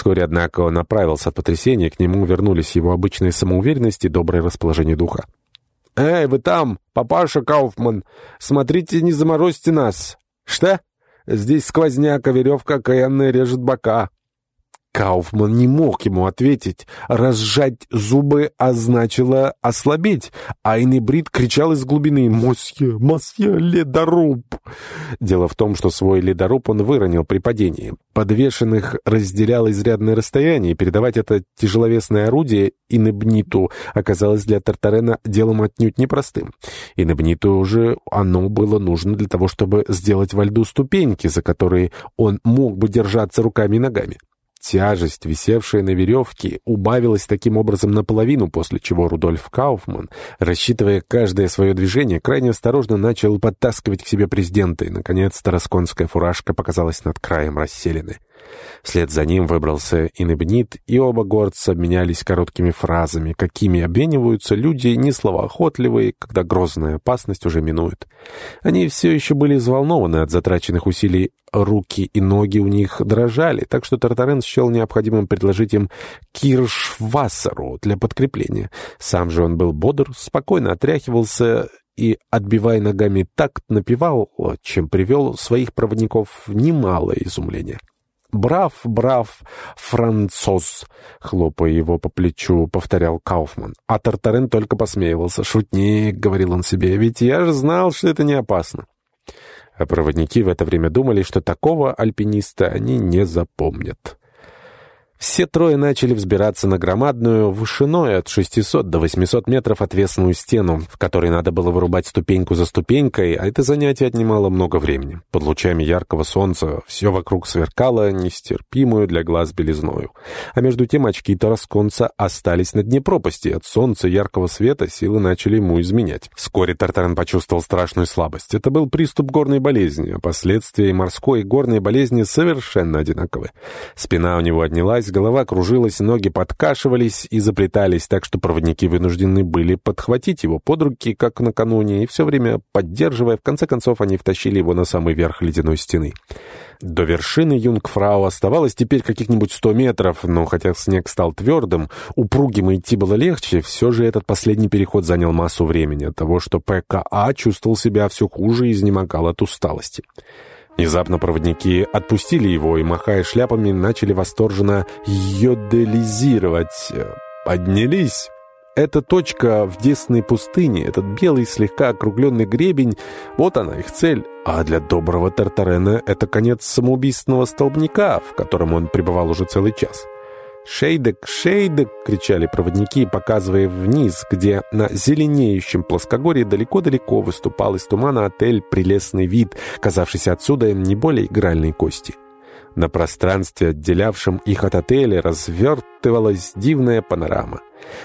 Вскоре, однако, он оправился от потрясения, к нему вернулись его обычная самоуверенность и доброе расположение духа. «Эй, вы там, папаша Кауфман! Смотрите, не заморозьте нас!» «Что? Здесь сквозняк, а веревка окаянная режет бока!» Кауфман не мог ему ответить. Разжать зубы означало ослабеть, а Инебрид кричал из глубины «Мосье, мосье, ледоруб!». Дело в том, что свой ледоруб он выронил при падении. Подвешенных разделяло изрядное расстояние, и передавать это тяжеловесное орудие Инебниту оказалось для Тартарена делом отнюдь непростым. Инебниту же оно было нужно для того, чтобы сделать во льду ступеньки, за которые он мог бы держаться руками и ногами. Тяжесть, висевшая на веревке, убавилась таким образом наполовину, после чего Рудольф Кауфман, рассчитывая каждое свое движение, крайне осторожно начал подтаскивать к себе президента, и, наконец, тарасконская фуражка показалась над краем расселены. Вслед за ним выбрался Инебнит, и оба горца обменялись короткими фразами, какими обмениваются люди несловоохотливые, когда грозная опасность уже минует. Они все еще были взволнованы от затраченных усилий, руки и ноги у них дрожали, так что Тартарен счел необходимым предложить им киршвассеру для подкрепления. Сам же он был бодр, спокойно отряхивался и, отбивая ногами такт, напевал, чем привел своих проводников в немалое изумление. «Брав, брав, француз!» — хлопая его по плечу, повторял Кауфман. А Тартарен только посмеивался. «Шутник», — говорил он себе, — «ведь я же знал, что это не опасно». А проводники в это время думали, что такого альпиниста они не запомнят. Все трое начали взбираться на громадную, вышиной от 600 до 800 метров отвесную стену, в которой надо было вырубать ступеньку за ступенькой, а это занятие отнимало много времени. Под лучами яркого солнца все вокруг сверкало нестерпимую для глаз белизною. А между тем очки Тарасконца остались на дне пропасти. От солнца яркого света силы начали ему изменять. Вскоре Тартарен почувствовал страшную слабость. Это был приступ горной болезни, а последствия морской и горной болезни совершенно одинаковы. Спина у него отнялась, голова кружилась, ноги подкашивались и заплетались, так что проводники вынуждены были подхватить его под руки, как накануне, и все время поддерживая, в конце концов они втащили его на самый верх ледяной стены. До вершины Юнгфрау оставалось теперь каких-нибудь сто метров, но хотя снег стал твердым, упругим и идти было легче, все же этот последний переход занял массу времени от того, что ПКА чувствовал себя все хуже и изнемогал от усталости. Внезапно проводники отпустили его и, махая шляпами, начали восторженно йоделизировать. Поднялись. Эта точка в Десной пустыне, этот белый слегка округленный гребень, вот она их цель. А для доброго Тартарена это конец самоубийственного столбняка, в котором он пребывал уже целый час. «Шейдек, шейдек!» — кричали проводники, показывая вниз, где на зеленеющем плоскогорье далеко-далеко выступал из тумана отель «Прелестный вид», казавшийся отсюда не более игральной кости. На пространстве, отделявшем их от отеля, развертывалась дивная панорама.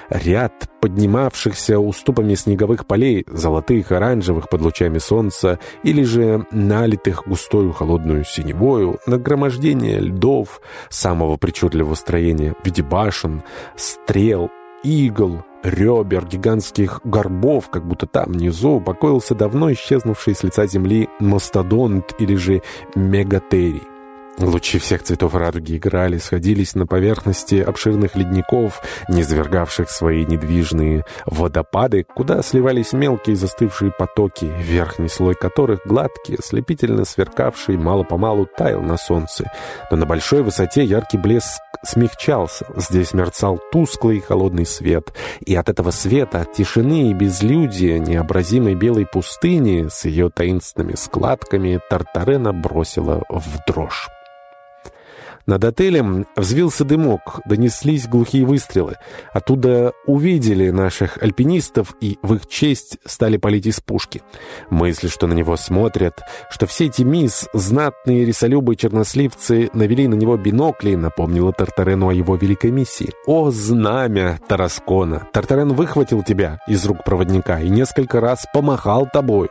Ряд поднимавшихся уступами снеговых полей, золотых, оранжевых под лучами солнца, или же налитых густою холодную синевою, нагромождение льдов самого причудливого строения в виде башен, стрел, игл, ребер, гигантских горбов, как будто там внизу покоился давно исчезнувший с лица земли мастодонт или же мегатерий. Лучи всех цветов радуги играли, сходились на поверхности обширных ледников, низвергавших свои недвижные водопады, куда сливались мелкие застывшие потоки, верхний слой которых, гладкий, ослепительно сверкавший, мало-помалу таял на солнце. Но на большой высоте яркий блеск смягчался. Здесь мерцал тусклый холодный свет. И от этого света, от тишины и безлюдия необразимой белой пустыни с ее таинственными складками Тартарена бросила в дрожь. Над отелем взвился дымок, донеслись глухие выстрелы. Оттуда увидели наших альпинистов и в их честь стали палить из пушки. Мысль, что на него смотрят, что все эти мисс, знатные рисолюбы черносливцы навели на него бинокли, напомнила Тартарену о его великой миссии. «О, знамя Тараскона! Тартарен выхватил тебя из рук проводника и несколько раз помахал тобой».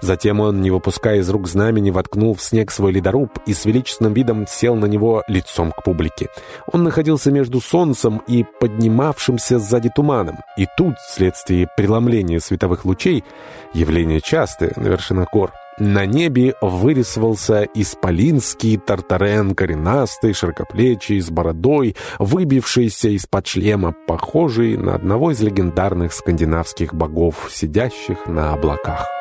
Затем он, не выпуская из рук знамени, воткнул в снег свой ледоруб и с величественным видом сел на него лицом к публике. Он находился между солнцем и поднимавшимся сзади туманом. И тут, вследствие преломления световых лучей, явление частое на вершинах гор, На небе вырисовался исполинский тартарен, коренастый, широкоплечий, с бородой, выбившийся из-под шлема, похожий на одного из легендарных скандинавских богов, сидящих на облаках.